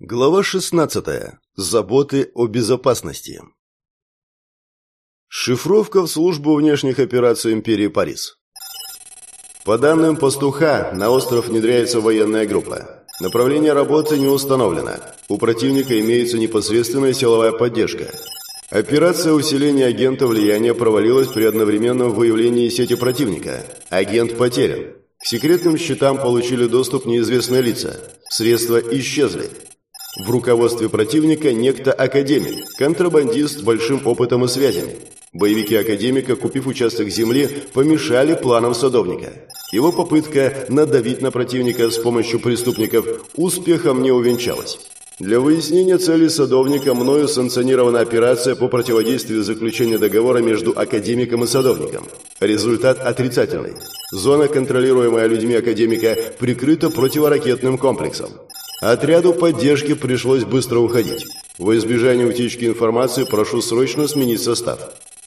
Глава 16. Заботы о безопасности. Шифровка в службу внешних операций империи Парис. По данным пастуха, на остров внедряется военная группа. Направление работы не установлено. У противника имеется непосредственная силовая поддержка. Операция усиления агента влияния провалилась при одновременном выявлении сети противника. Агент потерян. К секретным счетам получили доступ неизвестные лица. Средства исчезли. В руководстве противника некто академик, контрабандист с большим опытом и связями. Боевики академика, купив участок земли, помешали планам садовника. Его попытка надавить на противника с помощью преступников успехом не увенчалась. Для выяснения цели садовника мною санкционирована операция по противодействию заключения договора между академиком и садовником. Результат отрицательный. Зона, контролируемая людьми академика, прикрыта противоракетным комплексом. Отряду поддержки пришлось быстро уходить. Во избежание утечки информации прошу срочно сменить состав.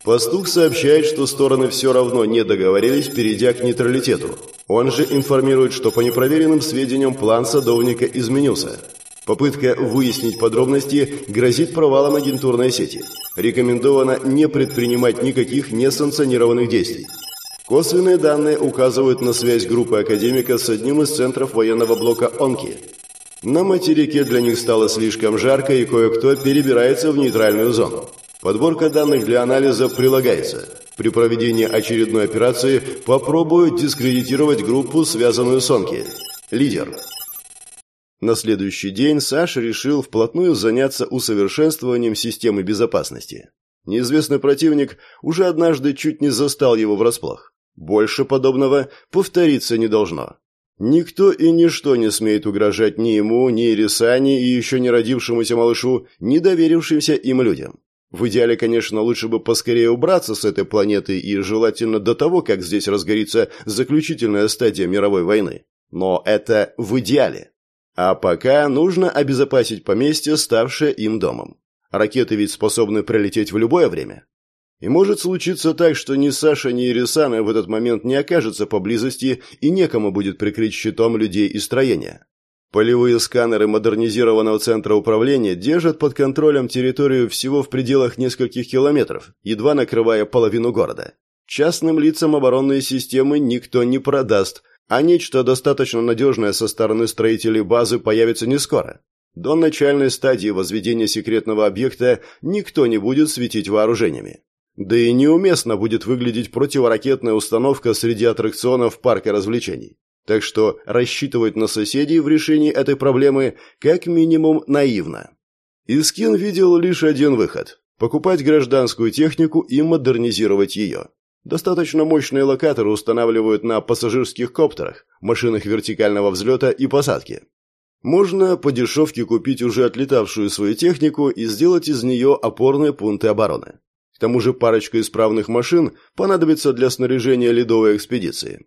Пастух сообщает, что стороны все равно не договорились, перейдя к нейтралитету. Он же информирует, что по непроверенным сведениям план садовника изменился. Попытка выяснить подробности грозит провалом агентурной сети. Рекомендовано не предпринимать никаких несанкционированных действий. Косвенные данные указывают на связь группы академика с одним из центров военного блока «Онки», на материке для них стало слишком жарко, и кое-кто перебирается в нейтральную зону. Подборка данных для анализа прилагается. При проведении очередной операции попробую дискредитировать группу, связанную с Онки. Лидер. На следующий день Саша решил вплотную заняться усовершенствованием системы безопасности. Неизвестный противник уже однажды чуть не застал его врасплох. Больше подобного повториться не должно. Никто и ничто не смеет угрожать ни ему, ни Ирисане и еще не родившемуся малышу, не доверившимся им людям. В идеале, конечно, лучше бы поскорее убраться с этой планеты и желательно до того, как здесь разгорится заключительная стадия мировой войны. Но это в идеале. А пока нужно обезопасить поместье, ставшее им домом. Ракеты ведь способны прилететь в любое время. И может случиться так, что ни Саша, ни Ирисана в этот момент не окажутся поблизости и некому будет прикрыть щитом людей и строения. Полевые сканеры модернизированного центра управления держат под контролем территорию всего в пределах нескольких километров, едва накрывая половину города. Частным лицам оборонные системы никто не продаст, а нечто достаточно надежное со стороны строителей базы появится не скоро. До начальной стадии возведения секретного объекта никто не будет светить вооружениями. Да и неуместно будет выглядеть противоракетная установка среди аттракционов парка развлечений. Так что рассчитывать на соседей в решении этой проблемы как минимум наивно. Искин видел лишь один выход – покупать гражданскую технику и модернизировать ее. Достаточно мощные локаторы устанавливают на пассажирских коптерах, машинах вертикального взлета и посадки. Можно по дешевке купить уже отлетавшую свою технику и сделать из нее опорные пункты обороны. К тому же парочка исправных машин понадобится для снаряжения ледовой экспедиции.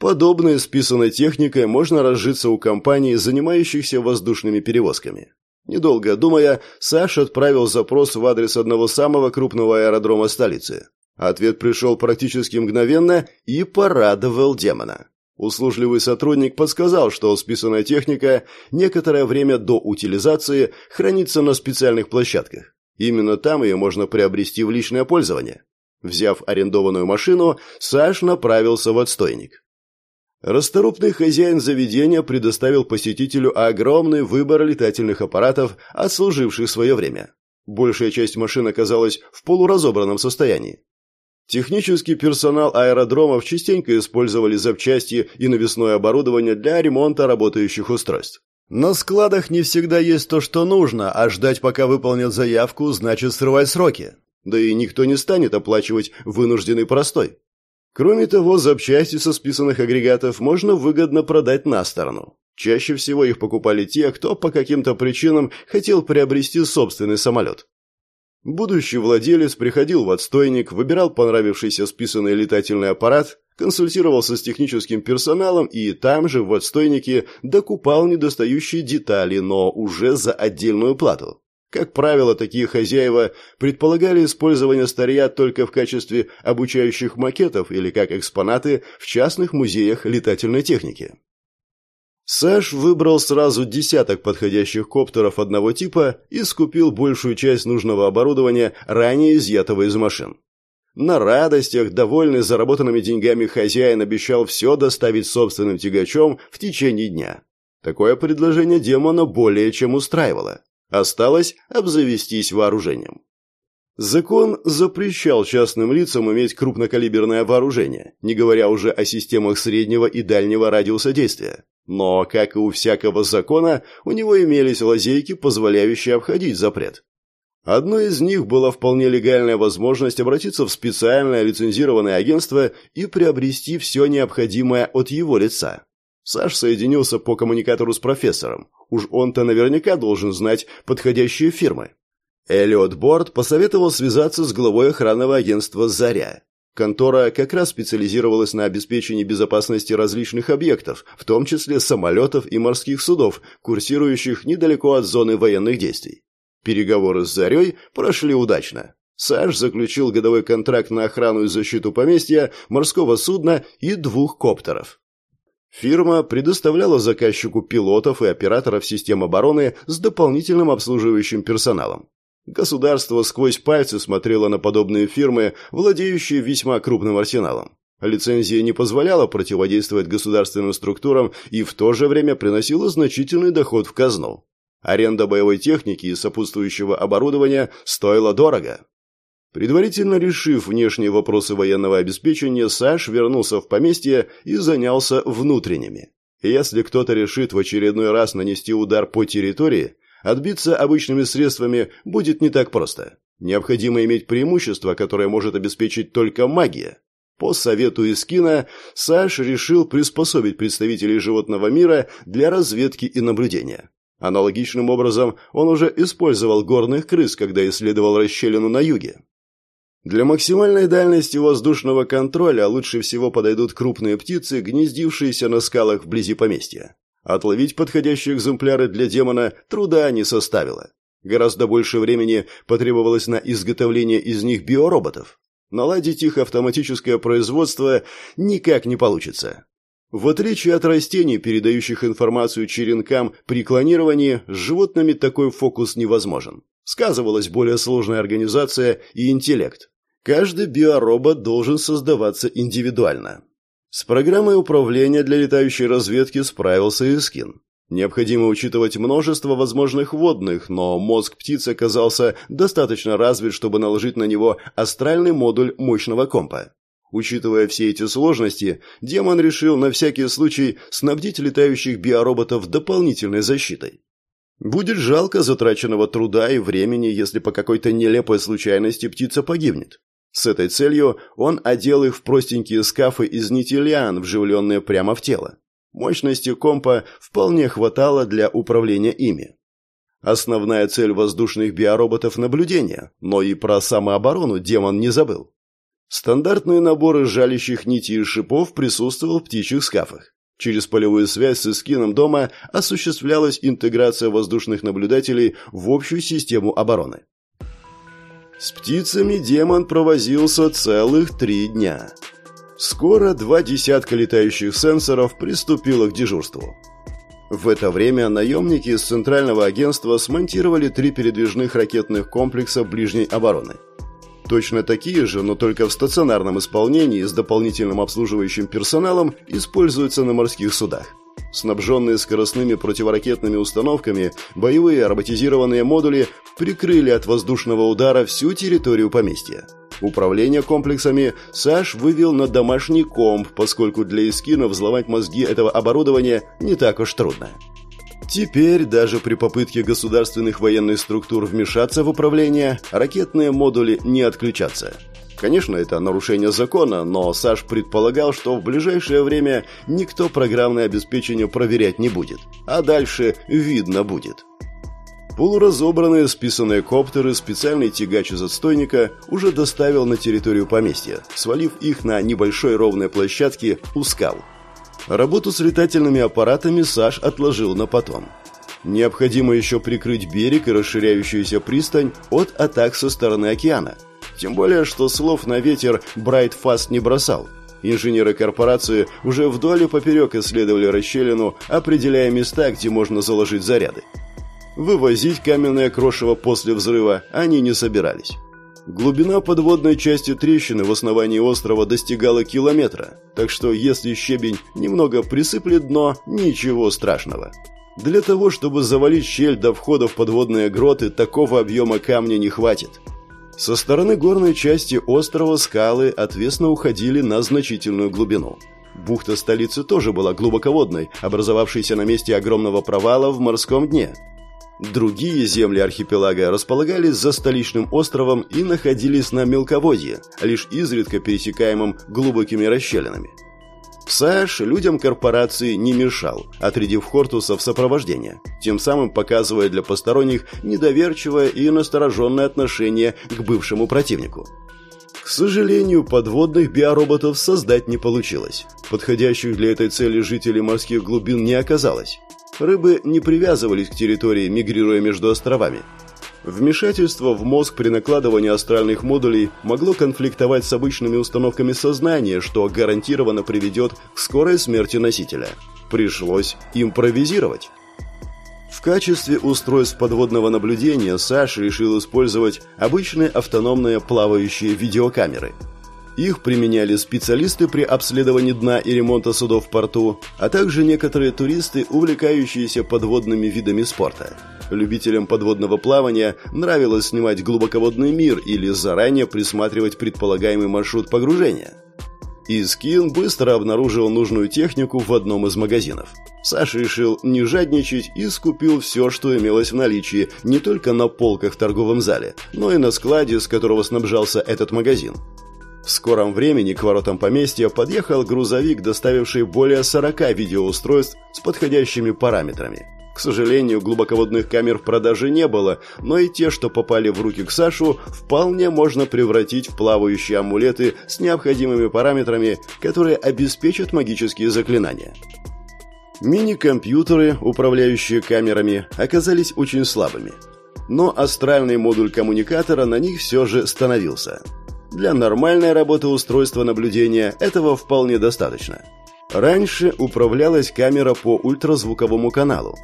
Подобной списанной техникой можно разжиться у компаний, занимающихся воздушными перевозками. Недолго думая, Саш отправил запрос в адрес одного самого крупного аэродрома столицы. Ответ пришел практически мгновенно и порадовал демона. Услужливый сотрудник подсказал, что списанная техника некоторое время до утилизации хранится на специальных площадках. Именно там ее можно приобрести в личное пользование. Взяв арендованную машину, Саш направился в отстойник. Расторопный хозяин заведения предоставил посетителю огромный выбор летательных аппаратов, отслуживших свое время. Большая часть машин оказалась в полуразобранном состоянии. Технический персонал аэродромов частенько использовали запчасти и навесное оборудование для ремонта работающих устройств. На складах не всегда есть то, что нужно, а ждать, пока выполнят заявку, значит срывать сроки. Да и никто не станет оплачивать вынужденный простой. Кроме того, запчасти со списанных агрегатов можно выгодно продать на сторону. Чаще всего их покупали те, кто по каким-то причинам хотел приобрести собственный самолет. Будущий владелец приходил в отстойник, выбирал понравившийся списанный летательный аппарат, консультировался с техническим персоналом и там же, в отстойнике, докупал недостающие детали, но уже за отдельную плату. Как правило, такие хозяева предполагали использование старья только в качестве обучающих макетов или как экспонаты в частных музеях летательной техники. Саш выбрал сразу десяток подходящих коптеров одного типа и скупил большую часть нужного оборудования, ранее изъятого из машин. На радостях, довольный заработанными деньгами хозяин обещал все доставить собственным тягачом в течение дня. Такое предложение демона более чем устраивало. Осталось обзавестись вооружением. Закон запрещал частным лицам иметь крупнокалиберное вооружение, не говоря уже о системах среднего и дальнего радиуса действия. Но, как и у всякого закона, у него имелись лазейки, позволяющие обходить запрет. Одной из них была вполне легальная возможность обратиться в специальное лицензированное агентство и приобрести все необходимое от его лица. Саш соединился по коммуникатору с профессором. Уж он-то наверняка должен знать подходящие фирмы. Эллиот Борд посоветовал связаться с главой охранного агентства «Заря». Контора как раз специализировалась на обеспечении безопасности различных объектов, в том числе самолетов и морских судов, курсирующих недалеко от зоны военных действий. Переговоры с «Зарей» прошли удачно. Саш заключил годовой контракт на охрану и защиту поместья, морского судна и двух коптеров. Фирма предоставляла заказчику пилотов и операторов систем обороны с дополнительным обслуживающим персоналом. Государство сквозь пальцы смотрело на подобные фирмы, владеющие весьма крупным арсеналом. Лицензия не позволяла противодействовать государственным структурам и в то же время приносила значительный доход в казну. Аренда боевой техники и сопутствующего оборудования стоила дорого. Предварительно решив внешние вопросы военного обеспечения, Саш вернулся в поместье и занялся внутренними. Если кто-то решит в очередной раз нанести удар по территории, Отбиться обычными средствами будет не так просто. Необходимо иметь преимущество, которое может обеспечить только магия. По совету Искина, Саш решил приспособить представителей животного мира для разведки и наблюдения. Аналогичным образом он уже использовал горных крыс, когда исследовал расщелину на юге. Для максимальной дальности воздушного контроля лучше всего подойдут крупные птицы, гнездившиеся на скалах вблизи поместья. Отловить подходящие экземпляры для демона труда не составило. Гораздо больше времени потребовалось на изготовление из них биороботов. Наладить их автоматическое производство никак не получится. В отличие от растений, передающих информацию черенкам при клонировании, с животными такой фокус невозможен. Сказывалась более сложная организация и интеллект. Каждый биоробот должен создаваться индивидуально. С программой управления для летающей разведки справился и Скин. Необходимо учитывать множество возможных водных, но мозг птицы оказался достаточно развит, чтобы наложить на него астральный модуль мощного компа. Учитывая все эти сложности, демон решил на всякий случай снабдить летающих биороботов дополнительной защитой. Будет жалко затраченного труда и времени, если по какой-то нелепой случайности птица погибнет. С этой целью он одел их в простенькие скафы из нити лиан, вживленные прямо в тело. Мощности компа вполне хватало для управления ими. Основная цель воздушных биороботов – наблюдение, но и про самооборону демон не забыл. Стандартные наборы жалящих нитей и шипов присутствовал в птичьих скафах. Через полевую связь с эскином дома осуществлялась интеграция воздушных наблюдателей в общую систему обороны. С птицами демон провозился целых три дня. Скоро два десятка летающих сенсоров приступило к дежурству. В это время наемники из Центрального агентства смонтировали три передвижных ракетных комплекса ближней обороны. Точно такие же, но только в стационарном исполнении с дополнительным обслуживающим персоналом используются на морских судах. Снабженные скоростными противоракетными установками, боевые роботизированные модули прикрыли от воздушного удара всю территорию поместья. Управление комплексами Саш вывел на домашний комп, поскольку для эскина взломать мозги этого оборудования не так уж трудно. Теперь, даже при попытке государственных военных структур вмешаться в управление, ракетные модули не отключатся. Конечно, это нарушение закона, но Саш предполагал, что в ближайшее время никто программное обеспечение проверять не будет. А дальше видно будет. Полуразобранные списанные коптеры специальный тягач из отстойника уже доставил на территорию поместья, свалив их на небольшой ровной площадке у скал. Работу с летательными аппаратами Саш отложил на потом. Необходимо еще прикрыть берег и расширяющуюся пристань от атак со стороны океана – тем более, что слов на ветер Брайтфаст не бросал. Инженеры корпорации уже вдоль и поперек исследовали расщелину, определяя места, где можно заложить заряды. Вывозить каменное крошево после взрыва они не собирались. Глубина подводной части трещины в основании острова достигала километра, так что если щебень немного присыплет дно, ничего страшного. Для того, чтобы завалить щель до входа в подводные гроты, такого объема камня не хватит. Со стороны горной части острова скалы отвесно уходили на значительную глубину. Бухта столицы тоже была глубоководной, образовавшейся на месте огромного провала в морском дне – Другие земли архипелага располагались за столичным островом и находились на мелководье, лишь изредка пересекаемом глубокими расщелинами. Саш людям корпорации не мешал, отрядив Хортуса в сопровождение, тем самым показывая для посторонних недоверчивое и настороженное отношение к бывшему противнику. К сожалению, подводных биороботов создать не получилось. Подходящих для этой цели жителей морских глубин не оказалось. Рыбы не привязывались к территории, мигрируя между островами. Вмешательство в мозг при накладывании астральных модулей могло конфликтовать с обычными установками сознания, что гарантированно приведет к скорой смерти носителя. Пришлось импровизировать. В качестве устройств подводного наблюдения Саша решил использовать обычные автономные плавающие видеокамеры – их применяли специалисты при обследовании дна и ремонта судов в порту, а также некоторые туристы, увлекающиеся подводными видами спорта. Любителям подводного плавания нравилось снимать глубоководный мир или заранее присматривать предполагаемый маршрут погружения. Искин быстро обнаружил нужную технику в одном из магазинов. Саша решил не жадничать и скупил все, что имелось в наличии, не только на полках в торговом зале, но и на складе, с которого снабжался этот магазин. В скором времени к воротам поместья подъехал грузовик, доставивший более 40 видеоустройств с подходящими параметрами. К сожалению, глубоководных камер в продаже не было, но и те, что попали в руки к Сашу, вполне можно превратить в плавающие амулеты с необходимыми параметрами, которые обеспечат магические заклинания. Мини-компьютеры, управляющие камерами, оказались очень слабыми. Но астральный модуль коммуникатора на них все же становился – для нормальной работы устройства наблюдения этого вполне достаточно. Раньше управлялась камера по ультразвуковому каналу.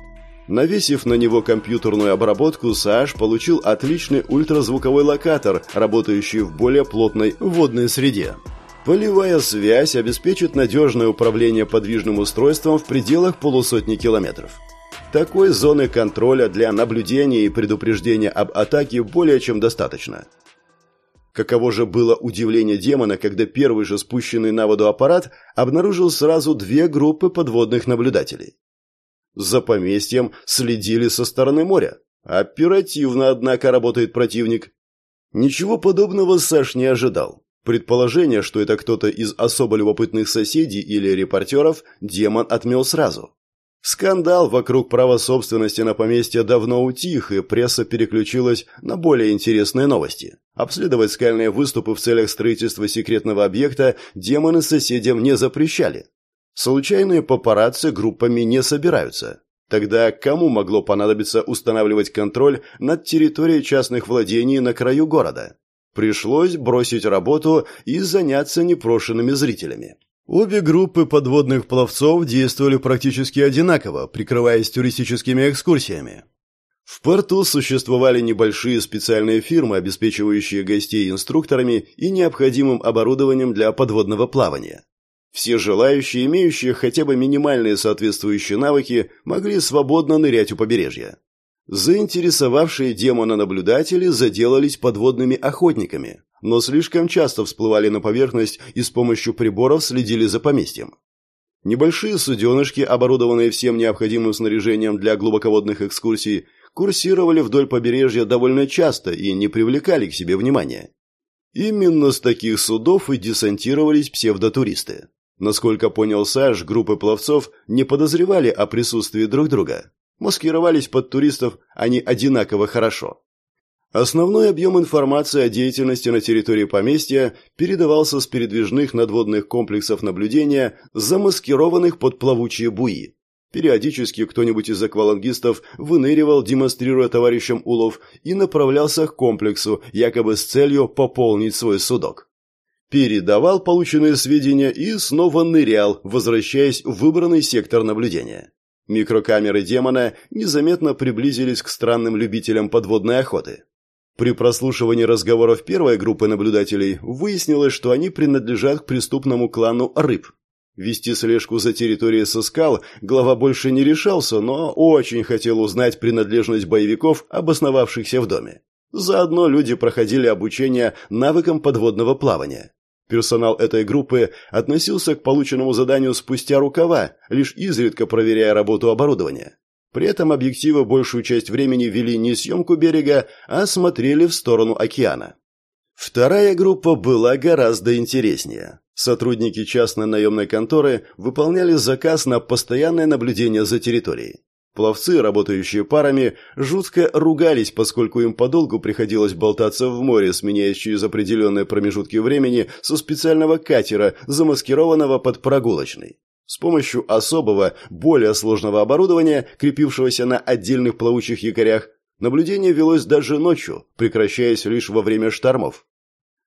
Навесив на него компьютерную обработку, Саш получил отличный ультразвуковой локатор, работающий в более плотной водной среде. Полевая связь обеспечит надежное управление подвижным устройством в пределах полусотни километров. Такой зоны контроля для наблюдения и предупреждения об атаке более чем достаточно. Каково же было удивление демона, когда первый же спущенный на воду аппарат обнаружил сразу две группы подводных наблюдателей. За поместьем следили со стороны моря. Оперативно, однако, работает противник. Ничего подобного Саш не ожидал. Предположение, что это кто-то из особо любопытных соседей или репортеров, демон отмел сразу. Скандал вокруг права собственности на поместье давно утих, и пресса переключилась на более интересные новости. Обследовать скальные выступы в целях строительства секретного объекта демоны соседям не запрещали. Случайные папарацци группами не собираются. Тогда кому могло понадобиться устанавливать контроль над территорией частных владений на краю города? Пришлось бросить работу и заняться непрошенными зрителями. Обе группы подводных пловцов действовали практически одинаково, прикрываясь туристическими экскурсиями. В порту существовали небольшие специальные фирмы, обеспечивающие гостей инструкторами и необходимым оборудованием для подводного плавания. Все желающие, имеющие хотя бы минимальные соответствующие навыки, могли свободно нырять у побережья. Заинтересовавшие демона наблюдатели заделались подводными охотниками, но слишком часто всплывали на поверхность и с помощью приборов следили за поместьем. Небольшие суденышки, оборудованные всем необходимым снаряжением для глубоководных экскурсий, курсировали вдоль побережья довольно часто и не привлекали к себе внимания. Именно с таких судов и десантировались псевдотуристы. Насколько понял Саш, группы пловцов не подозревали о присутствии друг друга. Маскировались под туристов они одинаково хорошо. Основной объем информации о деятельности на территории поместья передавался с передвижных надводных комплексов наблюдения, замаскированных под плавучие буи. Периодически кто-нибудь из аквалангистов выныривал, демонстрируя товарищам улов, и направлялся к комплексу, якобы с целью пополнить свой судок. передавал полученные сведения и снова нырял, возвращаясь в выбранный сектор наблюдения. Микрокамеры демона незаметно приблизились к странным любителям подводной охоты. При прослушивании разговоров первой группы наблюдателей выяснилось, что они принадлежат к преступному клану рыб. Вести слежку за территорией со скал глава больше не решался, но очень хотел узнать принадлежность боевиков, обосновавшихся в доме. Заодно люди проходили обучение навыкам подводного плавания. Персонал этой группы относился к полученному заданию спустя рукава, лишь изредка проверяя работу оборудования. При этом объективы большую часть времени вели не съемку берега, а смотрели в сторону океана. Вторая группа была гораздо интереснее. Сотрудники частной наемной конторы выполняли заказ на постоянное наблюдение за территорией. Пловцы, работающие парами, жутко ругались, поскольку им подолгу приходилось болтаться в море, сменяясь через определенные промежутки времени со специального катера, замаскированного под прогулочный. С помощью особого, более сложного оборудования, крепившегося на отдельных плавучих якорях, наблюдение велось даже ночью, прекращаясь лишь во время штормов.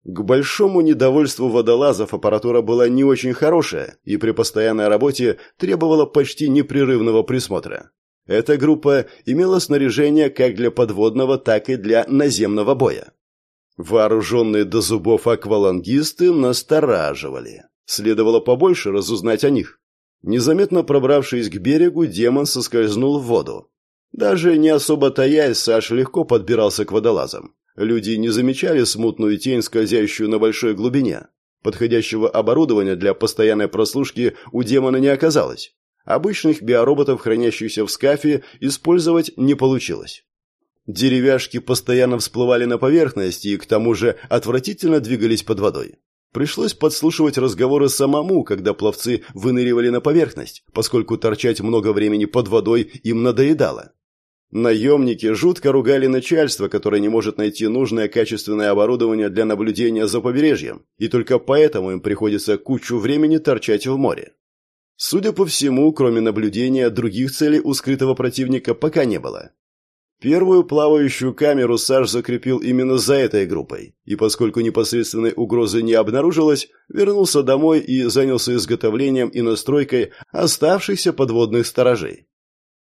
К большому недовольству водолазов аппаратура была не очень хорошая и при постоянной работе требовала почти непрерывного присмотра. Эта группа имела снаряжение как для подводного, так и для наземного боя. Вооруженные до зубов аквалангисты настораживали. Следовало побольше разузнать о них. Незаметно пробравшись к берегу, демон соскользнул в воду. Даже не особо таясь, Саш легко подбирался к водолазам. Люди не замечали смутную тень, скользящую на большой глубине. Подходящего оборудования для постоянной прослушки у демона не оказалось. Обычных биороботов, хранящихся в скафе, использовать не получилось. Деревяшки постоянно всплывали на поверхность и, к тому же, отвратительно двигались под водой. Пришлось подслушивать разговоры самому, когда пловцы выныривали на поверхность, поскольку торчать много времени под водой им надоедало. Наемники жутко ругали начальство, которое не может найти нужное качественное оборудование для наблюдения за побережьем, и только поэтому им приходится кучу времени торчать в море. Судя по всему, кроме наблюдения, других целей у скрытого противника пока не было. Первую плавающую камеру Саш закрепил именно за этой группой, и поскольку непосредственной угрозы не обнаружилось, вернулся домой и занялся изготовлением и настройкой оставшихся подводных сторожей.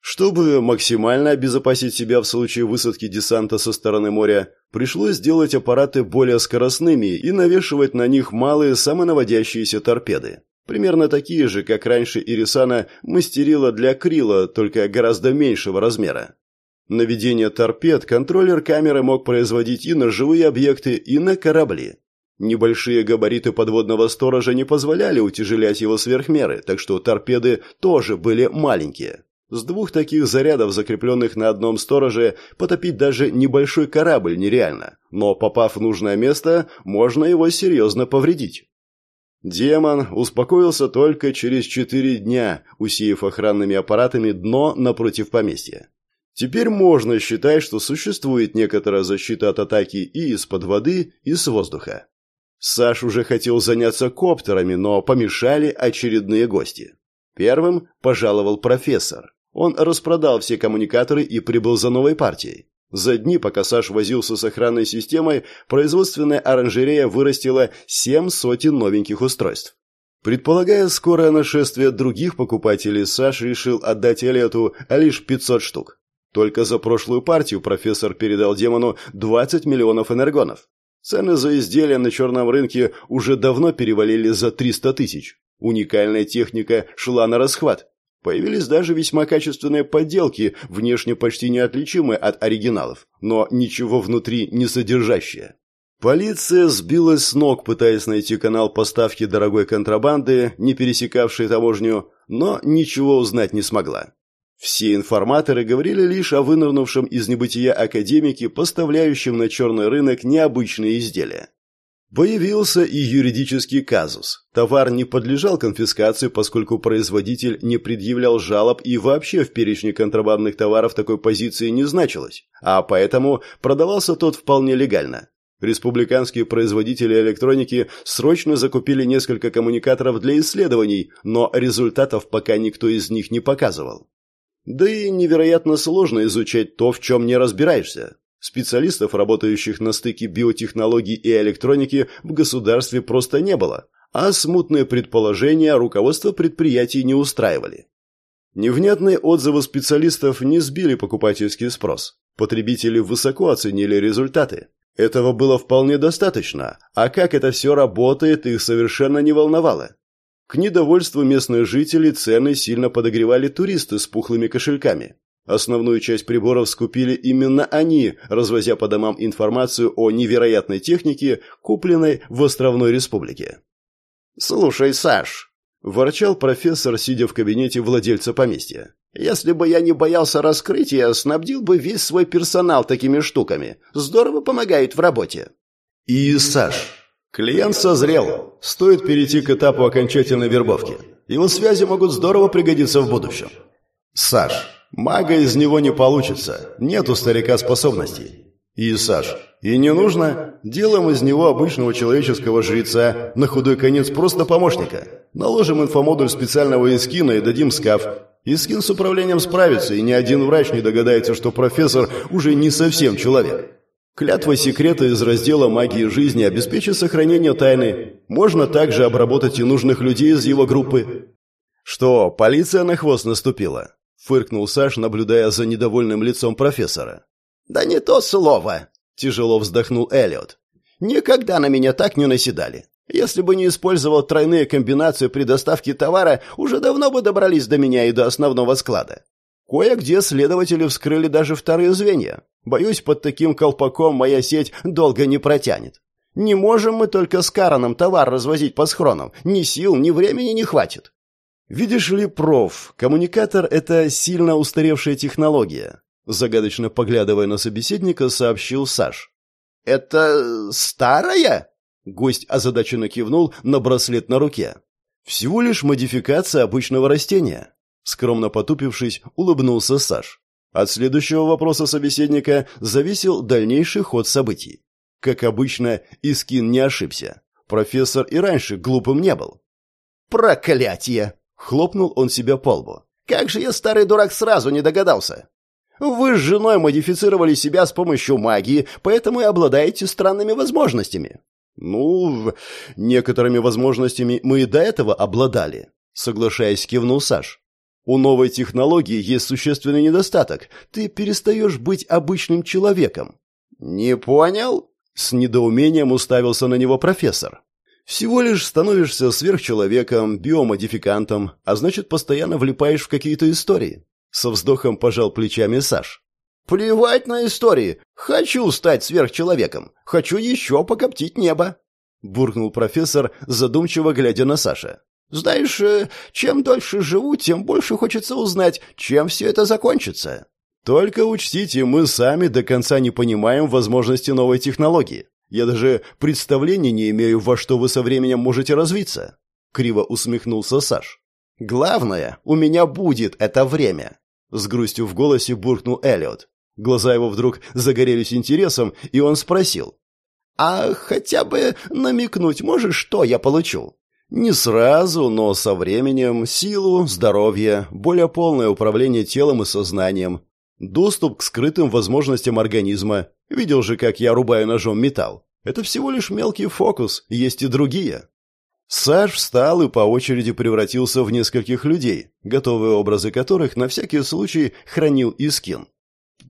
Чтобы максимально обезопасить себя в случае высадки десанта со стороны моря, пришлось сделать аппараты более скоростными и навешивать на них малые самонаводящиеся торпеды. Примерно такие же, как раньше Ирисана мастерила для Крила, только гораздо меньшего размера. Наведение торпед контроллер камеры мог производить и на живые объекты, и на корабли. Небольшие габариты подводного сторожа не позволяли утяжелять его сверхмеры, так что торпеды тоже были маленькие. С двух таких зарядов, закрепленных на одном стороже, потопить даже небольшой корабль нереально, но попав в нужное место, можно его серьезно повредить. Демон успокоился только через четыре дня, усеяв охранными аппаратами дно напротив поместья. Теперь можно считать, что существует некоторая защита от атаки и из-под воды, и с воздуха. Саш уже хотел заняться коптерами, но помешали очередные гости. Первым пожаловал профессор. Он распродал все коммуникаторы и прибыл за новой партией. За дни, пока Саш возился с охранной системой, производственная оранжерея вырастила семь сотен новеньких устройств. Предполагая скорое нашествие других покупателей, Саш решил отдать Элиоту лишь 500 штук. Только за прошлую партию профессор передал демону 20 миллионов энергонов. Цены за изделия на черном рынке уже давно перевалили за 300 тысяч. Уникальная техника шла на расхват. Появились даже весьма качественные подделки, внешне почти неотличимые от оригиналов, но ничего внутри не содержащие. Полиция сбилась с ног, пытаясь найти канал поставки дорогой контрабанды, не пересекавшей таможню, но ничего узнать не смогла. Все информаторы говорили лишь о вынырнувшем из небытия академике, поставляющем на черный рынок необычные изделия. Появился и юридический казус. Товар не подлежал конфискации, поскольку производитель не предъявлял жалоб и вообще в перечне контрабандных товаров такой позиции не значилось, а поэтому продавался тот вполне легально. Республиканские производители электроники срочно закупили несколько коммуникаторов для исследований, но результатов пока никто из них не показывал. Да и невероятно сложно изучать то, в чем не разбираешься. Специалистов, работающих на стыке биотехнологий и электроники, в государстве просто не было, а смутные предположения руководство предприятий не устраивали. Невнятные отзывы специалистов не сбили покупательский спрос. Потребители высоко оценили результаты. Этого было вполне достаточно, а как это все работает, их совершенно не волновало. К недовольству местных жителей цены сильно подогревали туристы с пухлыми кошельками. Основную часть приборов скупили именно они, развозя по домам информацию о невероятной технике, купленной в островной республике. «Слушай, Саш», – ворчал профессор, сидя в кабинете владельца поместья, «если бы я не боялся раскрытия, снабдил бы весь свой персонал такими штуками. Здорово помогает в работе». «И, Саш, клиент созрел. Стоит перейти к этапу окончательной вербовки. Его связи могут здорово пригодиться в будущем». «Саш, Мага из него не получится. Нет у старика способностей. И, Саш, и не нужно. Делаем из него обычного человеческого жреца, на худой конец просто помощника. Наложим инфомодуль специального эскина и дадим скаф. Искин с управлением справится, и ни один врач не догадается, что профессор уже не совсем человек. Клятва секрета из раздела магии жизни обеспечит сохранение тайны. Можно также обработать и нужных людей из его группы. Что, полиция на хвост наступила? Фыркнул Саш, наблюдая за недовольным лицом профессора. Да не то слово, тяжело вздохнул Эллиот. Никогда на меня так не наседали. Если бы не использовал тройные комбинации при доставке товара, уже давно бы добрались до меня и до основного склада. Кое-где следователи вскрыли даже вторые звенья. Боюсь, под таким колпаком моя сеть долго не протянет. Не можем мы только с Караном товар развозить по схронам. Ни сил, ни времени не хватит. «Видишь ли, проф, коммуникатор — это сильно устаревшая технология», загадочно поглядывая на собеседника, сообщил Саш. «Это старая?» Гость озадаченно кивнул на браслет на руке. «Всего лишь модификация обычного растения», скромно потупившись, улыбнулся Саш. От следующего вопроса собеседника зависел дальнейший ход событий. Как обычно, Искин не ошибся. Профессор и раньше глупым не был. «Проклятие!» Хлопнул он себя по лбу. «Как же я, старый дурак, сразу не догадался!» «Вы с женой модифицировали себя с помощью магии, поэтому и обладаете странными возможностями». «Ну, некоторыми возможностями мы и до этого обладали», — соглашаясь, кивнул Саш. «У новой технологии есть существенный недостаток. Ты перестаешь быть обычным человеком». «Не понял?» — с недоумением уставился на него профессор. Всего лишь становишься сверхчеловеком, биомодификантом, а значит, постоянно влипаешь в какие-то истории. Со вздохом пожал плечами Саш. «Плевать на истории! Хочу стать сверхчеловеком! Хочу еще покоптить небо!» Буркнул профессор, задумчиво глядя на Саша. «Знаешь, э, чем дольше живу, тем больше хочется узнать, чем все это закончится». «Только учтите, мы сами до конца не понимаем возможности новой технологии. Я даже представления не имею, во что вы со временем можете развиться. Криво усмехнулся Саш. Главное, у меня будет это время. С грустью в голосе буркнул Эллиот. Глаза его вдруг загорелись интересом, и он спросил. «А хотя бы намекнуть можешь, что я получу?» «Не сразу, но со временем. Силу, здоровье, более полное управление телом и сознанием, доступ к скрытым возможностям организма, Видел же, как я рубаю ножом металл. Это всего лишь мелкий фокус, есть и другие. Саш встал и по очереди превратился в нескольких людей, готовые образы которых на всякий случай хранил Искин.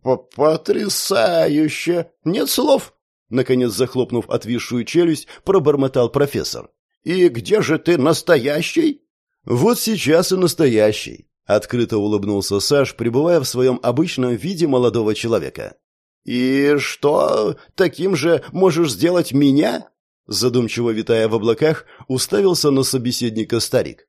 «Потрясающе! Нет слов!» Наконец, захлопнув отвисшую челюсть, пробормотал профессор. «И где же ты настоящий?» «Вот сейчас и настоящий», — открыто улыбнулся Саш, пребывая в своем обычном виде молодого человека. «И что, таким же можешь сделать меня?» Задумчиво витая в облаках, уставился на собеседника старик.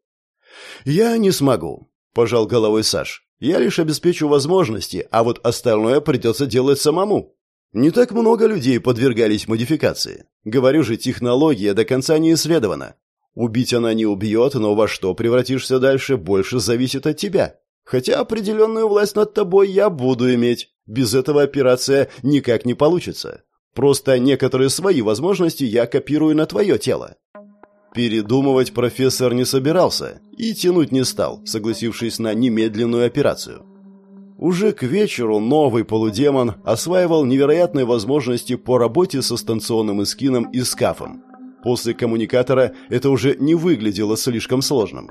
«Я не смогу», — пожал головой Саш. «Я лишь обеспечу возможности, а вот остальное придется делать самому». Не так много людей подвергались модификации. Говорю же, технология до конца не исследована. Убить она не убьет, но во что превратишься дальше, больше зависит от тебя. Хотя определенную власть над тобой я буду иметь. Без этого операция никак не получится. Просто некоторые свои возможности я копирую на твое тело». Передумывать профессор не собирался и тянуть не стал, согласившись на немедленную операцию. Уже к вечеру новый полудемон осваивал невероятные возможности по работе со станционным эскином и скафом. После коммуникатора это уже не выглядело слишком сложным.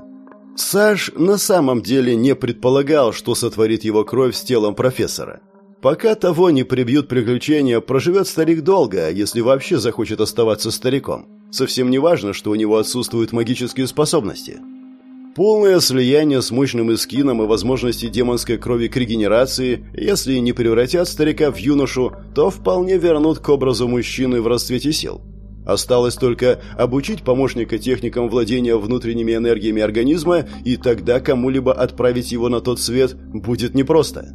Саш на самом деле не предполагал, что сотворит его кровь с телом профессора. Пока того не прибьют приключения, проживет старик долго, если вообще захочет оставаться стариком. Совсем не важно, что у него отсутствуют магические способности. Полное слияние с мощным эскином и возможности демонской крови к регенерации, если не превратят старика в юношу, то вполне вернут к образу мужчины в расцвете сил. Осталось только обучить помощника техникам владения внутренними энергиями организма, и тогда кому-либо отправить его на тот свет будет непросто.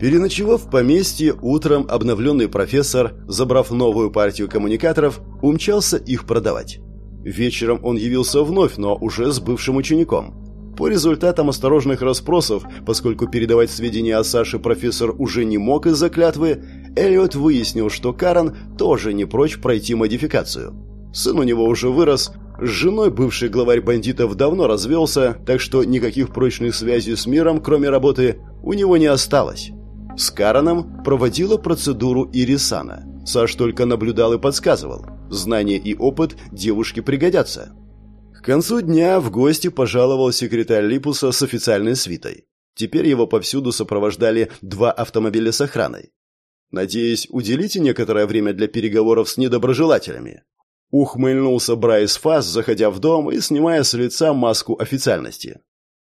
Переночевав в поместье, утром обновленный профессор, забрав новую партию коммуникаторов, умчался их продавать. Вечером он явился вновь, но уже с бывшим учеником. По результатам осторожных расспросов, поскольку передавать сведения о Саше профессор уже не мог из-за клятвы, Эллиот выяснил, что Карен тоже не прочь пройти модификацию. Сын у него уже вырос, с женой бывший главарь бандитов давно развелся, так что никаких прочных связей с миром, кроме работы, у него не осталось. С Кареном проводила процедуру Ирисана. Саш только наблюдал и подсказывал. Знания и опыт девушке пригодятся. К концу дня в гости пожаловал секретарь Липуса с официальной свитой. Теперь его повсюду сопровождали два автомобиля с охраной. «Надеюсь, уделите некоторое время для переговоров с недоброжелателями?» Ухмыльнулся Брайс Фасс, заходя в дом и снимая с лица маску официальности.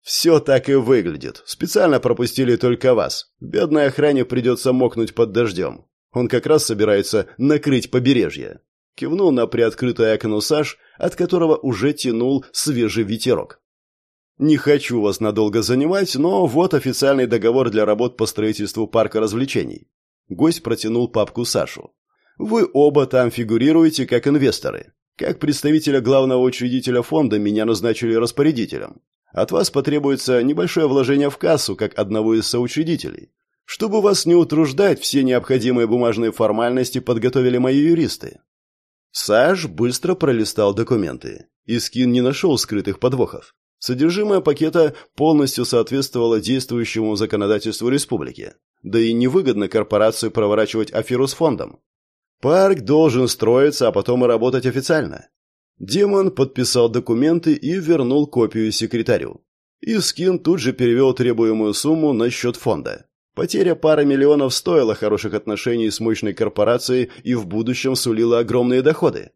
«Все так и выглядит. Специально пропустили только вас. Бедной охране придется мокнуть под дождем. Он как раз собирается накрыть побережье». Кивнул на приоткрытое окно Саш, от которого уже тянул свежий ветерок. «Не хочу вас надолго занимать, но вот официальный договор для работ по строительству парка развлечений». Гость протянул папку Сашу. «Вы оба там фигурируете как инвесторы. Как представителя главного учредителя фонда меня назначили распорядителем. От вас потребуется небольшое вложение в кассу, как одного из соучредителей. Чтобы вас не утруждать, все необходимые бумажные формальности подготовили мои юристы. Саш быстро пролистал документы. Искин не нашел скрытых подвохов. Содержимое пакета полностью соответствовало действующему законодательству республики. Да и невыгодно корпорации проворачивать аферу с фондом. Парк должен строиться, а потом и работать официально. Демон подписал документы и вернул копию секретарю. Искин тут же перевел требуемую сумму на счет фонда. Потеря пары миллионов стоила хороших отношений с мощной корпорацией и в будущем сулила огромные доходы.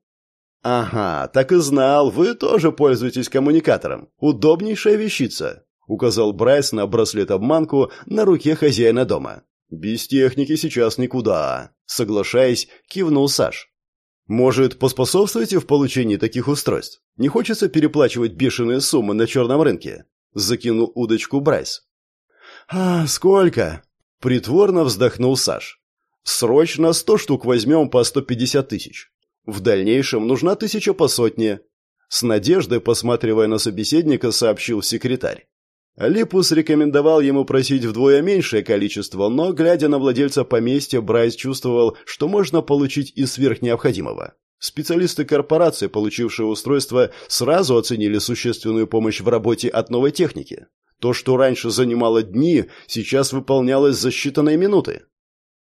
«Ага, так и знал, вы тоже пользуетесь коммуникатором. Удобнейшая вещица», — указал Брайс на браслет-обманку на руке хозяина дома. «Без техники сейчас никуда», — соглашаясь, кивнул Саш. «Может, поспособствуете в получении таких устройств? Не хочется переплачивать бешеные суммы на черном рынке?» — закинул удочку Брайс. «А, сколько?» Притворно вздохнул Саш. «Срочно сто штук возьмем по сто пятьдесят тысяч. В дальнейшем нужна тысяча по сотне». С надеждой, посматривая на собеседника, сообщил секретарь. Липус рекомендовал ему просить вдвое меньшее количество, но, глядя на владельца поместья, Брайс чувствовал, что можно получить и сверх необходимого. Специалисты корпорации, получившие устройство, сразу оценили существенную помощь в работе от новой техники. То, что раньше занимало дни, сейчас выполнялось за считанные минуты.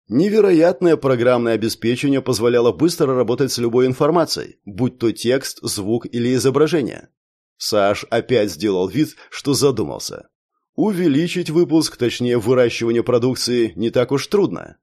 Невероятное программное обеспечение позволяло быстро работать с любой информацией, будь то текст, звук или изображение. Саш опять сделал вид, что задумался. Увеличить выпуск, точнее выращивание продукции, не так уж трудно.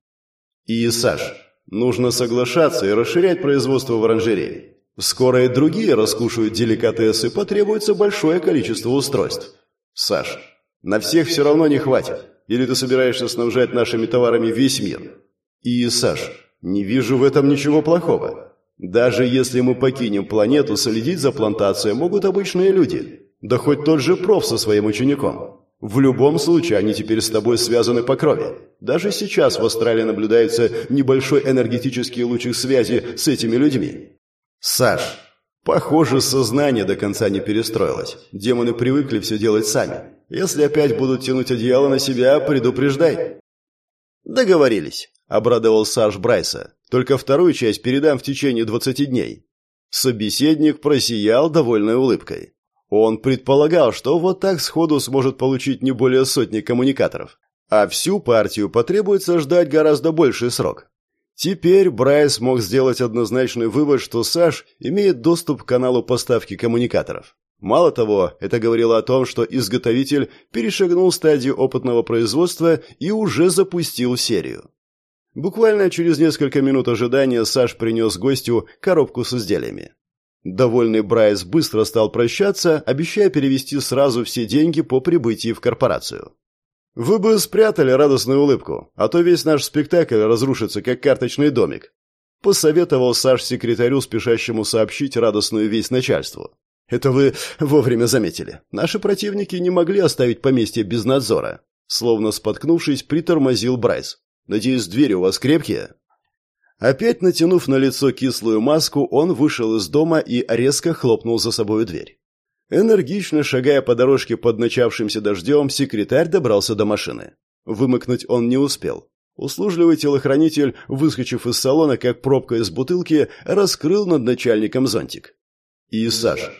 И, Саш, нужно соглашаться и расширять производство в оранжерее. Скоро и другие раскушают деликатесы, потребуется большое количество устройств. «Саш, на всех все равно не хватит. Или ты собираешься снабжать нашими товарами весь мир?» «И, Саш, не вижу в этом ничего плохого. Даже если мы покинем планету, следить за плантацией могут обычные люди. Да хоть тот же проф со своим учеником. В любом случае, они теперь с тобой связаны по крови. Даже сейчас в Австралии наблюдается небольшой энергетический лучик связи с этими людьми. Саш, Похоже, сознание до конца не перестроилось. Демоны привыкли все делать сами. Если опять будут тянуть одеяло на себя, предупреждай. Договорились, обрадовал Саш Брайса. Только вторую часть передам в течение двадцати дней. Собеседник просиял довольной улыбкой. Он предполагал, что вот так сходу сможет получить не более сотни коммуникаторов. А всю партию потребуется ждать гораздо больший срок. Теперь Брайс мог сделать однозначный вывод, что Саш имеет доступ к каналу поставки коммуникаторов. Мало того, это говорило о том, что изготовитель перешагнул стадию опытного производства и уже запустил серию. Буквально через несколько минут ожидания Саш принес гостю коробку с изделиями. Довольный Брайс быстро стал прощаться, обещая перевести сразу все деньги по прибытии в корпорацию. «Вы бы спрятали радостную улыбку, а то весь наш спектакль разрушится, как карточный домик», посоветовал Саш секретарю, спешащему сообщить радостную весть начальству. «Это вы вовремя заметили. Наши противники не могли оставить поместье без надзора». Словно споткнувшись, притормозил Брайс. «Надеюсь, двери у вас крепкие?» Опять натянув на лицо кислую маску, он вышел из дома и резко хлопнул за собою дверь. Энергично шагая по дорожке под начавшимся дождем, секретарь добрался до машины. Вымыкнуть он не успел. Услужливый телохранитель, выскочив из салона, как пробка из бутылки, раскрыл над начальником зонтик. «И Саш,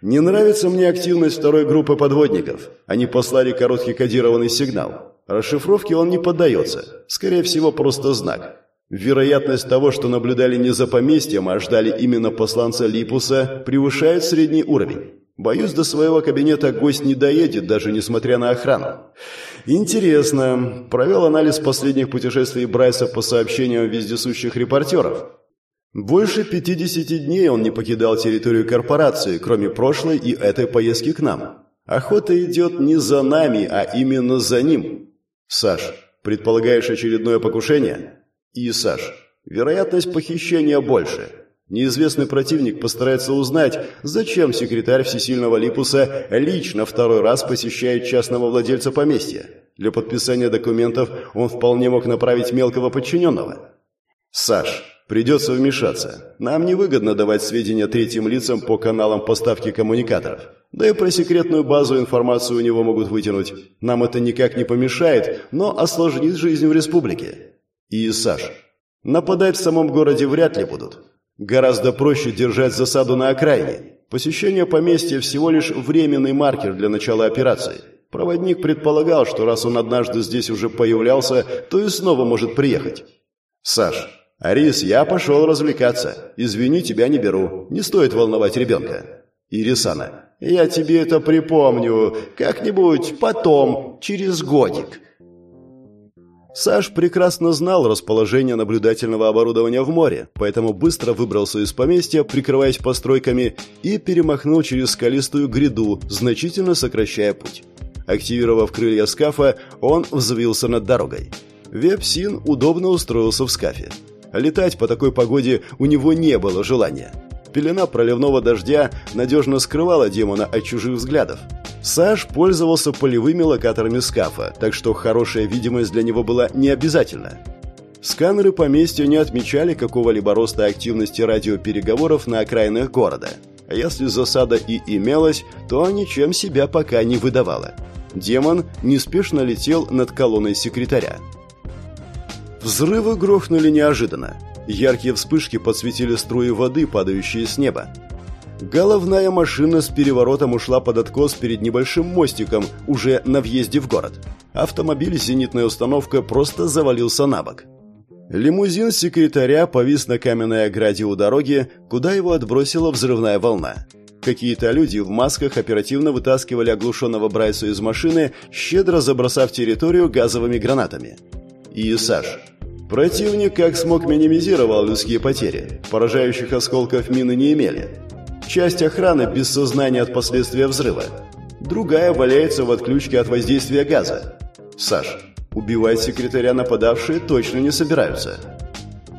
не нравится мне активность второй группы подводников. Они послали короткий кодированный сигнал. Расшифровке он не поддается. Скорее всего, просто знак. Вероятность того, что наблюдали не за поместьем, а ждали именно посланца Липуса, превышает средний уровень. Боюсь, до своего кабинета гость не доедет, даже несмотря на охрану. Интересно. Провел анализ последних путешествий Брайса по сообщениям вездесущих репортеров. Больше 50 дней он не покидал территорию корпорации, кроме прошлой и этой поездки к нам. Охота идет не за нами, а именно за ним. Саш, предполагаешь очередное покушение? И, Саш, вероятность похищения больше. Неизвестный противник постарается узнать, зачем секретарь Всесильного Липуса лично второй раз посещает частного владельца поместья. Для подписания документов он вполне мог направить мелкого подчиненного. Саш, придется вмешаться. Нам невыгодно давать сведения третьим лицам по каналам поставки коммуникаторов. Да и про секретную базу информацию у него могут вытянуть. Нам это никак не помешает, но осложнит жизнь в республике. И, Саш, нападать в самом городе вряд ли будут. Гораздо проще держать засаду на окраине. Посещение поместья всего лишь временный маркер для начала операции. Проводник предполагал, что раз он однажды здесь уже появлялся, то и снова может приехать. Саш, Арис, я пошел развлекаться. Извини, тебя не беру. Не стоит волновать ребенка. Ирисана, я тебе это припомню. Как-нибудь потом, через годик. Саш прекрасно знал расположение наблюдательного оборудования в море, поэтому быстро выбрался из поместья, прикрываясь постройками, и перемахнул через скалистую гряду, значительно сокращая путь. Активировав крылья скафа, он взвился над дорогой. Вепсин удобно устроился в скафе. Летать по такой погоде у него не было желания. Пелена проливного дождя надежно скрывала демона от чужих взглядов. Саш пользовался полевыми локаторами скафа, так что хорошая видимость для него была не обязательна. Сканеры поместья не отмечали какого-либо роста активности радиопереговоров на окраинах города. А если засада и имелась, то ничем себя пока не выдавала. Демон неспешно летел над колонной секретаря. Взрывы грохнули неожиданно. Яркие вспышки подсветили струи воды, падающие с неба. Головная машина с переворотом ушла под откос перед небольшим мостиком, уже на въезде в город. Автомобиль «Зенитная установка» просто завалился на бок. Лимузин секретаря повис на каменной ограде у дороги, куда его отбросила взрывная волна. Какие-то люди в масках оперативно вытаскивали оглушенного Брайса из машины, щедро забросав территорию газовыми гранатами. И Саш, Противник как смог минимизировал людские потери. Поражающих осколков мины не имели. Часть охраны без сознания от последствия взрыва. Другая валяется в отключке от воздействия газа. Саш, убивать секретаря нападавшие точно не собираются.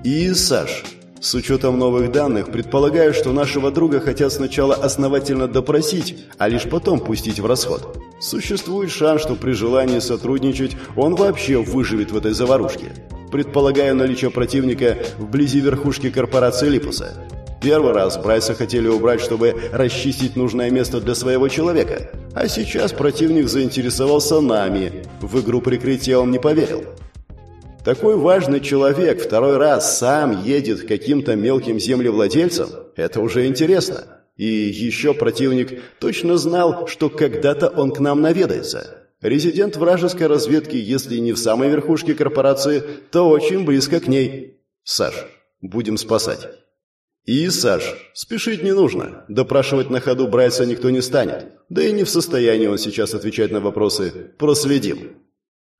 И, Саш, с учетом новых данных, предполагаю, что нашего друга хотят сначала основательно допросить, а лишь потом пустить в расход. Существует шанс, что при желании сотрудничать он вообще выживет в этой заварушке предполагаю наличие противника вблизи верхушки корпорации Липуса. Первый раз Брайса хотели убрать, чтобы расчистить нужное место для своего человека. А сейчас противник заинтересовался нами. В игру прикрытия он не поверил. Такой важный человек второй раз сам едет к каким-то мелким землевладельцам – это уже интересно. И еще противник точно знал, что когда-то он к нам наведается. Резидент вражеской разведки, если не в самой верхушке корпорации, то очень близко к ней. Саш, будем спасать. И, Саш, спешить не нужно. Допрашивать на ходу Брайса никто не станет. Да и не в состоянии он сейчас отвечать на вопросы. Проследим.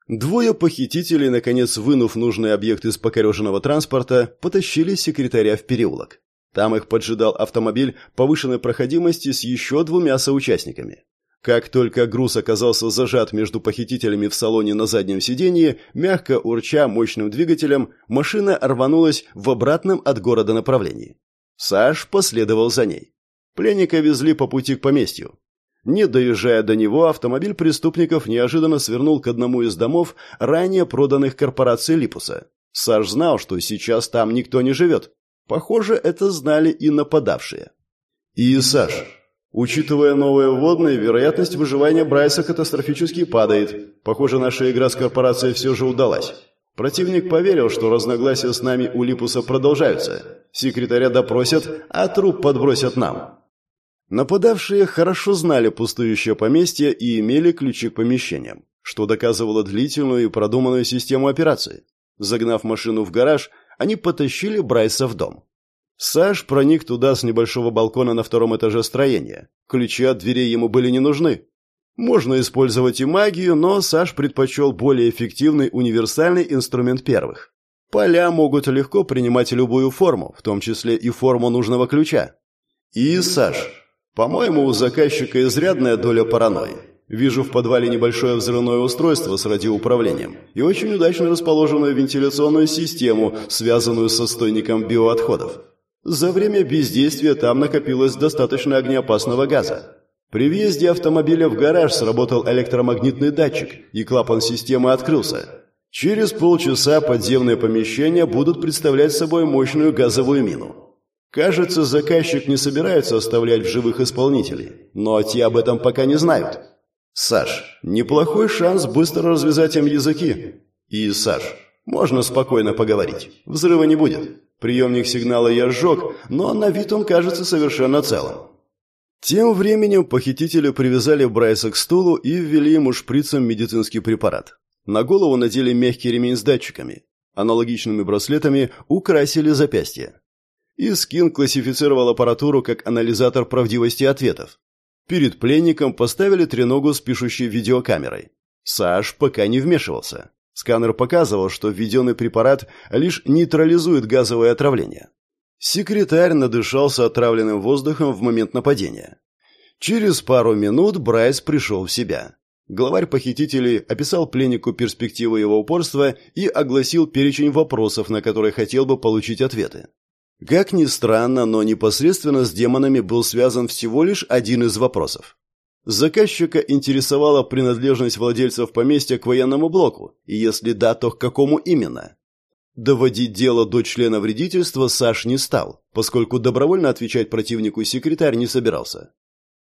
Двое похитителей, наконец вынув нужный объект из покореженного транспорта, потащили секретаря в переулок. Там их поджидал автомобиль повышенной проходимости с еще двумя соучастниками. Как только груз оказался зажат между похитителями в салоне на заднем сиденье, мягко урча мощным двигателем, машина рванулась в обратном от города направлении. Саш последовал за ней. Пленника везли по пути к поместью. Не доезжая до него, автомобиль преступников неожиданно свернул к одному из домов, ранее проданных корпорацией Липуса. Саш знал, что сейчас там никто не живет. Похоже, это знали и нападавшие. И Саш, учитывая новые вводные, вероятность выживания Брайса катастрофически падает. Похоже, наша игра с корпорацией все же удалась. Противник поверил, что разногласия с нами у Липуса продолжаются. Секретаря допросят, а труп подбросят нам. Нападавшие хорошо знали пустующее поместье и имели ключи к помещениям, что доказывало длительную и продуманную систему операции. Загнав машину в гараж, они потащили Брайса в дом. Саш проник туда с небольшого балкона на втором этаже строения. Ключи от дверей ему были не нужны. Можно использовать и магию, но Саш предпочел более эффективный универсальный инструмент первых. Поля могут легко принимать любую форму, в том числе и форму нужного ключа. И, Саш, по-моему, у заказчика изрядная доля паранойи. Вижу в подвале небольшое взрывное устройство с радиоуправлением и очень удачно расположенную вентиляционную систему, связанную со стойником биоотходов. За время бездействия там накопилось достаточно огнеопасного газа. При въезде автомобиля в гараж сработал электромагнитный датчик, и клапан системы открылся. Через полчаса подземные помещения будут представлять собой мощную газовую мину. Кажется, заказчик не собирается оставлять в живых исполнителей, но те об этом пока не знают. Саш, неплохой шанс быстро развязать им языки. И, Саш, можно спокойно поговорить. Взрыва не будет. Приемник сигнала я сжег, но на вид он кажется совершенно целым. Тем временем похитители привязали Брайса к стулу и ввели ему шприцем медицинский препарат. На голову надели мягкий ремень с датчиками. Аналогичными браслетами украсили запястья. Искин классифицировал аппаратуру как анализатор правдивости ответов. Перед пленником поставили треногу с пишущей видеокамерой. Саш пока не вмешивался. Сканер показывал, что введенный препарат лишь нейтрализует газовое отравление. Секретарь надышался отравленным воздухом в момент нападения. Через пару минут Брайс пришел в себя. Главарь похитителей описал пленнику перспективы его упорства и огласил перечень вопросов, на которые хотел бы получить ответы. Как ни странно, но непосредственно с демонами был связан всего лишь один из вопросов. Заказчика интересовала принадлежность владельцев поместья к военному блоку, и если да, то к какому именно. Доводить дело до члена вредительства Саш не стал, поскольку добровольно отвечать противнику секретарь не собирался.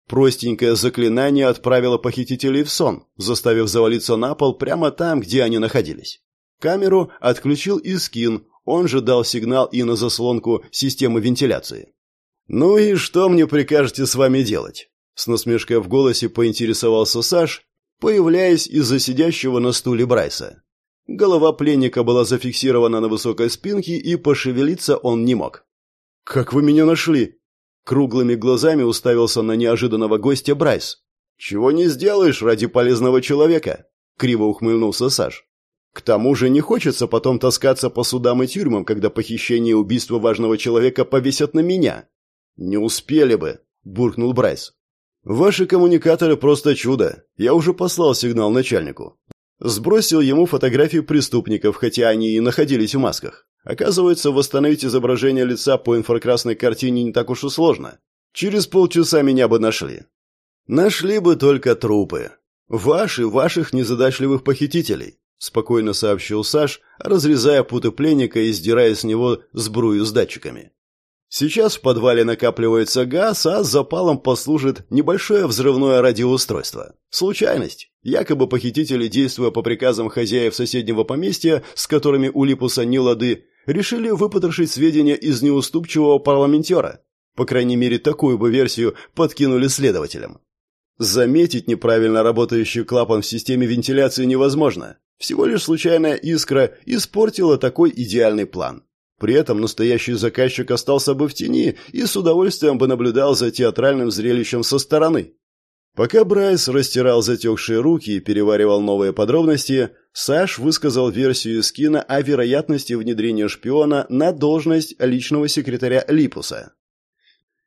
Простенькое заклинание отправило похитителей в сон, заставив завалиться на пол прямо там, где они находились. Камеру отключил и скин, он же дал сигнал и на заслонку системы вентиляции. «Ну и что мне прикажете с вами делать?» С насмешкой в голосе поинтересовался Саш, появляясь из-за сидящего на стуле Брайса. Голова пленника была зафиксирована на высокой спинке, и пошевелиться он не мог. «Как вы меня нашли?» Круглыми глазами уставился на неожиданного гостя Брайс. «Чего не сделаешь ради полезного человека?» Криво ухмыльнулся Саш. «К тому же не хочется потом таскаться по судам и тюрьмам, когда похищение и убийство важного человека повесят на меня». «Не успели бы», — буркнул Брайс. «Ваши коммуникаторы просто чудо. Я уже послал сигнал начальнику. Сбросил ему фотографии преступников, хотя они и находились в масках. Оказывается, восстановить изображение лица по инфракрасной картине не так уж и сложно. Через полчаса меня бы нашли. Нашли бы только трупы. Ваши, ваших незадачливых похитителей, спокойно сообщил Саш, разрезая путы пленника и сдирая с него сбрую с датчиками. Сейчас в подвале накапливается газ, а запалом послужит небольшое взрывное радиоустройство. Случайность. Якобы похитители, действуя по приказам хозяев соседнего поместья, с которыми у Липуса не лады, решили выпотрошить сведения из неуступчивого парламентера. По крайней мере, такую бы версию подкинули следователям. Заметить неправильно работающий клапан в системе вентиляции невозможно. Всего лишь случайная искра испортила такой идеальный план. При этом настоящий заказчик остался бы в тени и с удовольствием бы наблюдал за театральным зрелищем со стороны. Пока Брайс растирал затекшие руки и переваривал новые подробности, Саш высказал версию Скина о вероятности внедрения шпиона на должность личного секретаря Липуса.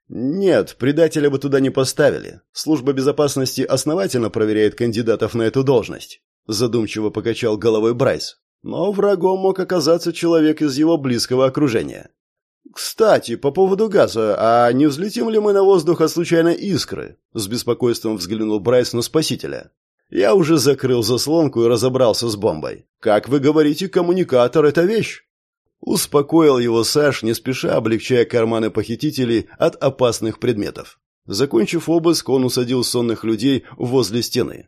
Нет, предателя бы туда не поставили. Служба безопасности основательно проверяет кандидатов на эту должность. Задумчиво покачал головой Брайс. Но врагом мог оказаться человек из его близкого окружения. «Кстати, по поводу газа, а не взлетим ли мы на воздух от случайной искры?» С беспокойством взглянул Брайс на спасителя. «Я уже закрыл заслонку и разобрался с бомбой. Как вы говорите, коммуникатор — это вещь?» Успокоил его Саш, не спеша облегчая карманы похитителей от опасных предметов. Закончив обыск, он усадил сонных людей возле стены.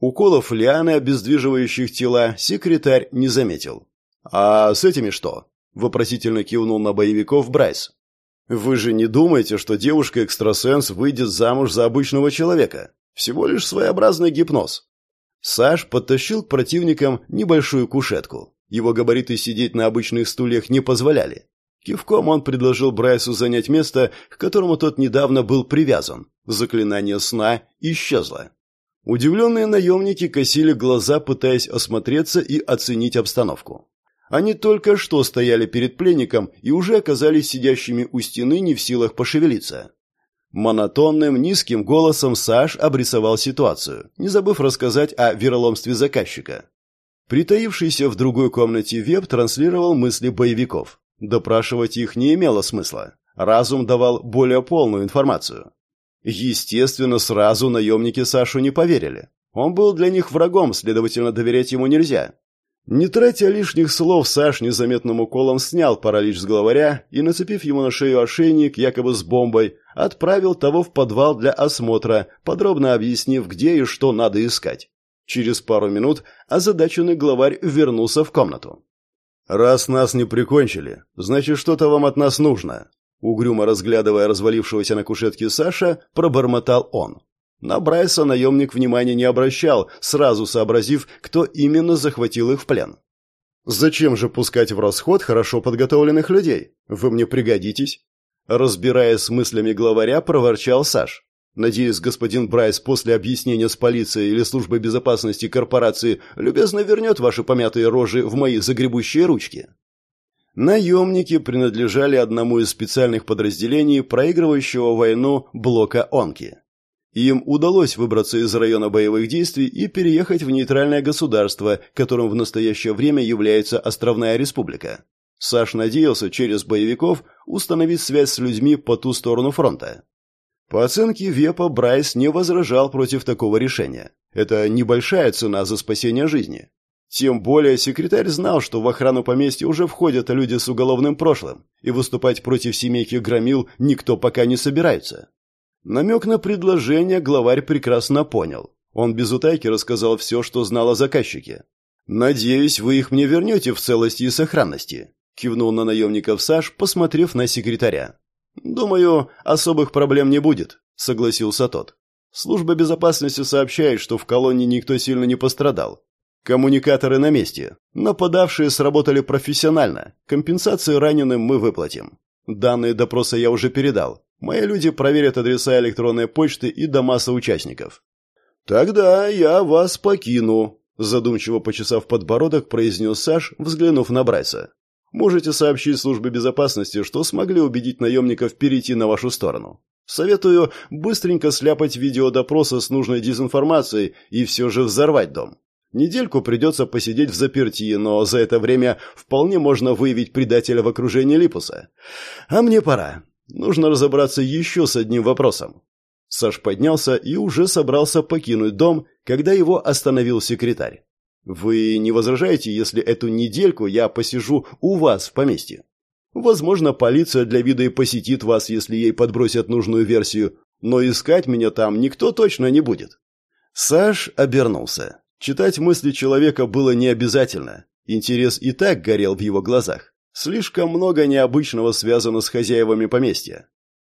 Уколов лианы, обездвиживающих тела, секретарь не заметил. «А с этими что?» – вопросительно кивнул на боевиков Брайс. «Вы же не думаете, что девушка-экстрасенс выйдет замуж за обычного человека? Всего лишь своеобразный гипноз». Саш подтащил к противникам небольшую кушетку. Его габариты сидеть на обычных стульях не позволяли. Кивком он предложил Брайсу занять место, к которому тот недавно был привязан. Заклинание сна исчезло. Удивленные наемники косили глаза, пытаясь осмотреться и оценить обстановку. Они только что стояли перед пленником и уже оказались сидящими у стены не в силах пошевелиться. Монотонным, низким голосом Саш обрисовал ситуацию, не забыв рассказать о вероломстве заказчика. Притаившийся в другой комнате Веб транслировал мысли боевиков. Допрашивать их не имело смысла. Разум давал более полную информацию. Естественно, сразу наемники Сашу не поверили. Он был для них врагом, следовательно, доверять ему нельзя. Не тратя лишних слов, Саш незаметным уколом снял паралич с главаря и, нацепив ему на шею ошейник, якобы с бомбой, отправил того в подвал для осмотра, подробно объяснив, где и что надо искать. Через пару минут озадаченный главарь вернулся в комнату. «Раз нас не прикончили, значит, что-то вам от нас нужно», Угрюмо разглядывая развалившегося на кушетке Саша, пробормотал он. На Брайса наемник внимания не обращал, сразу сообразив, кто именно захватил их в плен. «Зачем же пускать в расход хорошо подготовленных людей? Вы мне пригодитесь?» Разбираясь с мыслями главаря, проворчал Саш. «Надеюсь, господин Брайс после объяснения с полицией или службой безопасности корпорации любезно вернет ваши помятые рожи в мои загребущие ручки». Наемники принадлежали одному из специальных подразделений, проигрывающего войну блока Онки. Им удалось выбраться из района боевых действий и переехать в нейтральное государство, которым в настоящее время является Островная Республика. Саш надеялся через боевиков установить связь с людьми по ту сторону фронта. По оценке Вепа, Брайс не возражал против такого решения. Это небольшая цена за спасение жизни. Тем более секретарь знал, что в охрану поместья уже входят люди с уголовным прошлым, и выступать против семейки Громил никто пока не собирается. Намек на предложение главарь прекрасно понял. Он без утайки рассказал все, что знал о заказчике. «Надеюсь, вы их мне вернете в целости и сохранности», – кивнул на наемников Саш, посмотрев на секретаря. «Думаю, особых проблем не будет», – согласился тот. «Служба безопасности сообщает, что в колонии никто сильно не пострадал, Коммуникаторы на месте. Нападавшие сработали профессионально. Компенсацию раненым мы выплатим. Данные допроса я уже передал. Мои люди проверят адреса электронной почты и дома соучастников. Тогда я вас покину, задумчиво почесав подбородок, произнес Саш, взглянув на Брайса. Можете сообщить службе безопасности, что смогли убедить наемников перейти на вашу сторону. Советую быстренько сляпать видеодопроса с нужной дезинформацией и все же взорвать дом. Недельку придется посидеть в заперти, но за это время вполне можно выявить предателя в окружении Липуса. А мне пора. Нужно разобраться еще с одним вопросом. Саш поднялся и уже собрался покинуть дом, когда его остановил секретарь. «Вы не возражаете, если эту недельку я посижу у вас в поместье? Возможно, полиция для вида и посетит вас, если ей подбросят нужную версию, но искать меня там никто точно не будет». Саш обернулся. Читать мысли человека было не обязательно. Интерес и так горел в его глазах. Слишком много необычного связано с хозяевами поместья.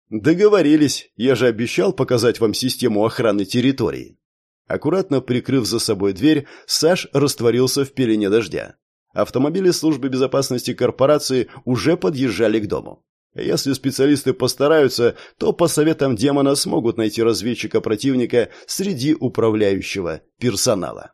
Договорились. Я же обещал показать вам систему охраны территории. Аккуратно прикрыв за собой дверь, Саш растворился в пелене дождя. Автомобили службы безопасности корпорации уже подъезжали к дому. Если специалисты постараются, то по советам демона смогут найти разведчика противника среди управляющего персонала.